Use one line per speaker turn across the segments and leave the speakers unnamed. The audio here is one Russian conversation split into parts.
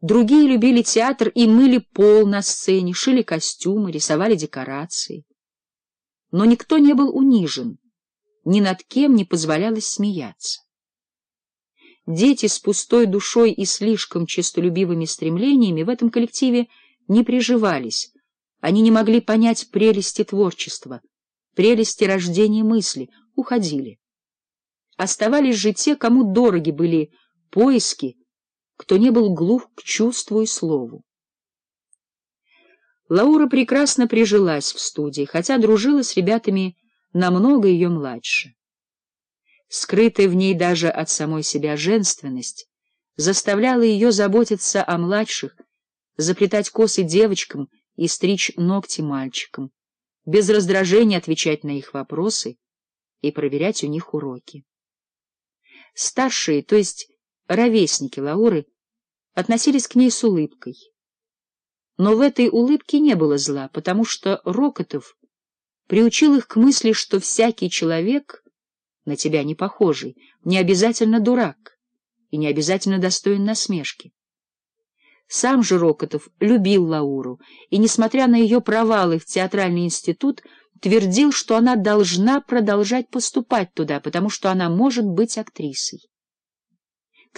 Другие любили театр и мыли пол на сцене, шили костюмы, рисовали декорации. Но никто не был унижен, ни над кем не позволялось смеяться. Дети с пустой душой и слишком честолюбивыми стремлениями в этом коллективе не приживались, они не могли понять прелести творчества, прелести рождения мысли, уходили. Оставались же те, кому дороги были поиски, кто не был глух к чувству и слову. Лаура прекрасно прижилась в студии, хотя дружила с ребятами намного ее младше. Скрытая в ней даже от самой себя женственность заставляла ее заботиться о младших, заплетать косы девочкам и стричь ногти мальчикам, без раздражения отвечать на их вопросы и проверять у них уроки. Старшие, то есть ровесники Лауры, относились к ней с улыбкой. Но в этой улыбке не было зла, потому что Рокотов приучил их к мысли, что всякий человек, на тебя не похожий, не обязательно дурак и не обязательно достоин насмешки. Сам же Рокотов любил Лауру и, несмотря на ее провалы в театральный институт, твердил, что она должна продолжать поступать туда, потому что она может быть актрисой.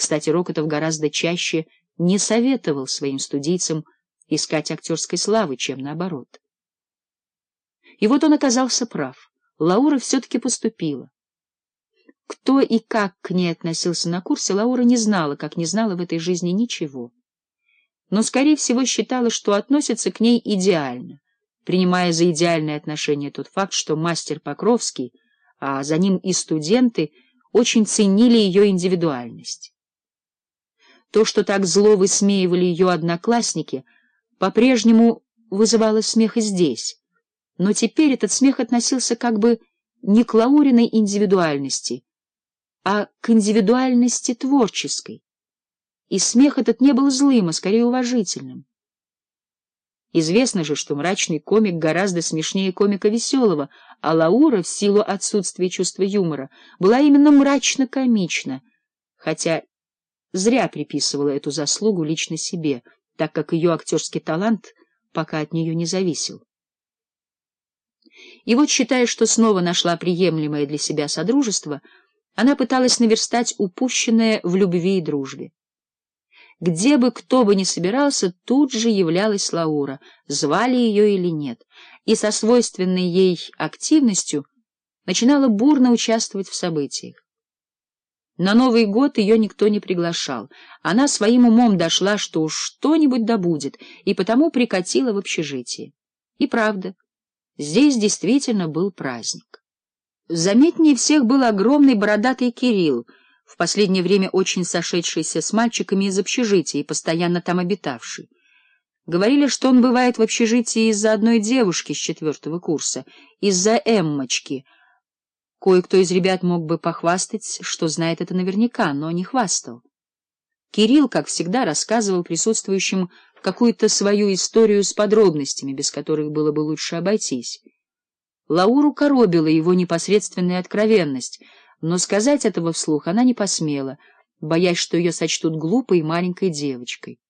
Кстати, Рокотов гораздо чаще не советовал своим студийцам искать актерской славы, чем наоборот. И вот он оказался прав. Лаура все-таки поступила. Кто и как к ней относился на курсе, Лаура не знала, как не знала в этой жизни ничего. Но, скорее всего, считала, что относится к ней идеально, принимая за идеальное отношение тот факт, что мастер Покровский, а за ним и студенты, очень ценили ее индивидуальность. То, что так зло высмеивали ее одноклассники, по-прежнему вызывало смех и здесь. Но теперь этот смех относился как бы не к Лауриной индивидуальности, а к индивидуальности творческой. И смех этот не был злым, а скорее уважительным. Известно же, что мрачный комик гораздо смешнее комика веселого, а Лаура, в силу отсутствия чувства юмора, была именно мрачно-комична, хотя зря приписывала эту заслугу лично себе, так как ее актерский талант пока от нее не зависел. И вот, считая, что снова нашла приемлемое для себя содружество, она пыталась наверстать упущенное в любви и дружбе. Где бы кто бы ни собирался, тут же являлась Лаура, звали ее или нет, и со свойственной ей активностью начинала бурно участвовать в событиях. На Новый год ее никто не приглашал. Она своим умом дошла, что уж что-нибудь добудет, и потому прикатила в общежитие. И правда, здесь действительно был праздник. Заметнее всех был огромный бородатый Кирилл, в последнее время очень сошедшийся с мальчиками из общежития и постоянно там обитавший. Говорили, что он бывает в общежитии из-за одной девушки с четвертого курса, из-за Эммочки — Кое-кто из ребят мог бы похвастать, что знает это наверняка, но не хвастал. Кирилл, как всегда, рассказывал присутствующим какую-то свою историю с подробностями, без которых было бы лучше обойтись. Лауру коробила его непосредственная откровенность, но сказать этого вслух она не посмела, боясь, что ее сочтут глупой маленькой девочкой.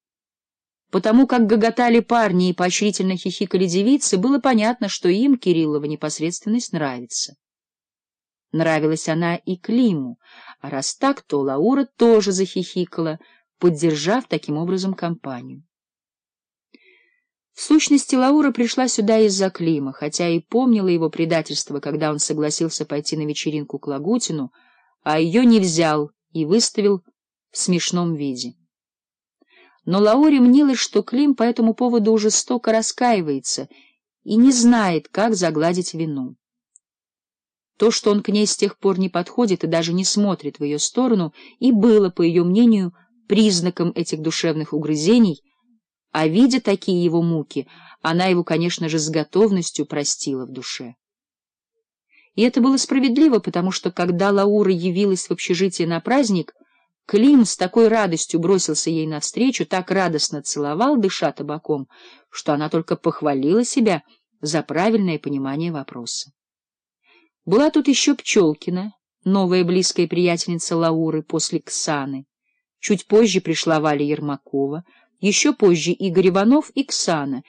Потому как гоготали парни и поощрительно хихикали девицы, было понятно, что им Кириллова непосредственность нравится. Нравилась она и Климу, а раз так, то Лаура тоже захихикала, поддержав таким образом компанию. В сущности, Лаура пришла сюда из-за Клима, хотя и помнила его предательство, когда он согласился пойти на вечеринку к Лагутину, а ее не взял и выставил в смешном виде. Но Лауре мнилось, что Клим по этому поводу уже столько раскаивается и не знает, как загладить вину. То, что он к ней с тех пор не подходит и даже не смотрит в ее сторону, и было, по ее мнению, признаком этих душевных угрызений, а видя такие его муки, она его, конечно же, с готовностью простила в душе. И это было справедливо, потому что, когда Лаура явилась в общежитие на праздник, Клим с такой радостью бросился ей навстречу, так радостно целовал, дыша табаком, что она только похвалила себя за правильное понимание вопроса. Была тут еще Пчелкина, новая близкая приятельница Лауры после Ксаны. Чуть позже пришла Валя Ермакова, еще позже Игорь Иванов и Ксана —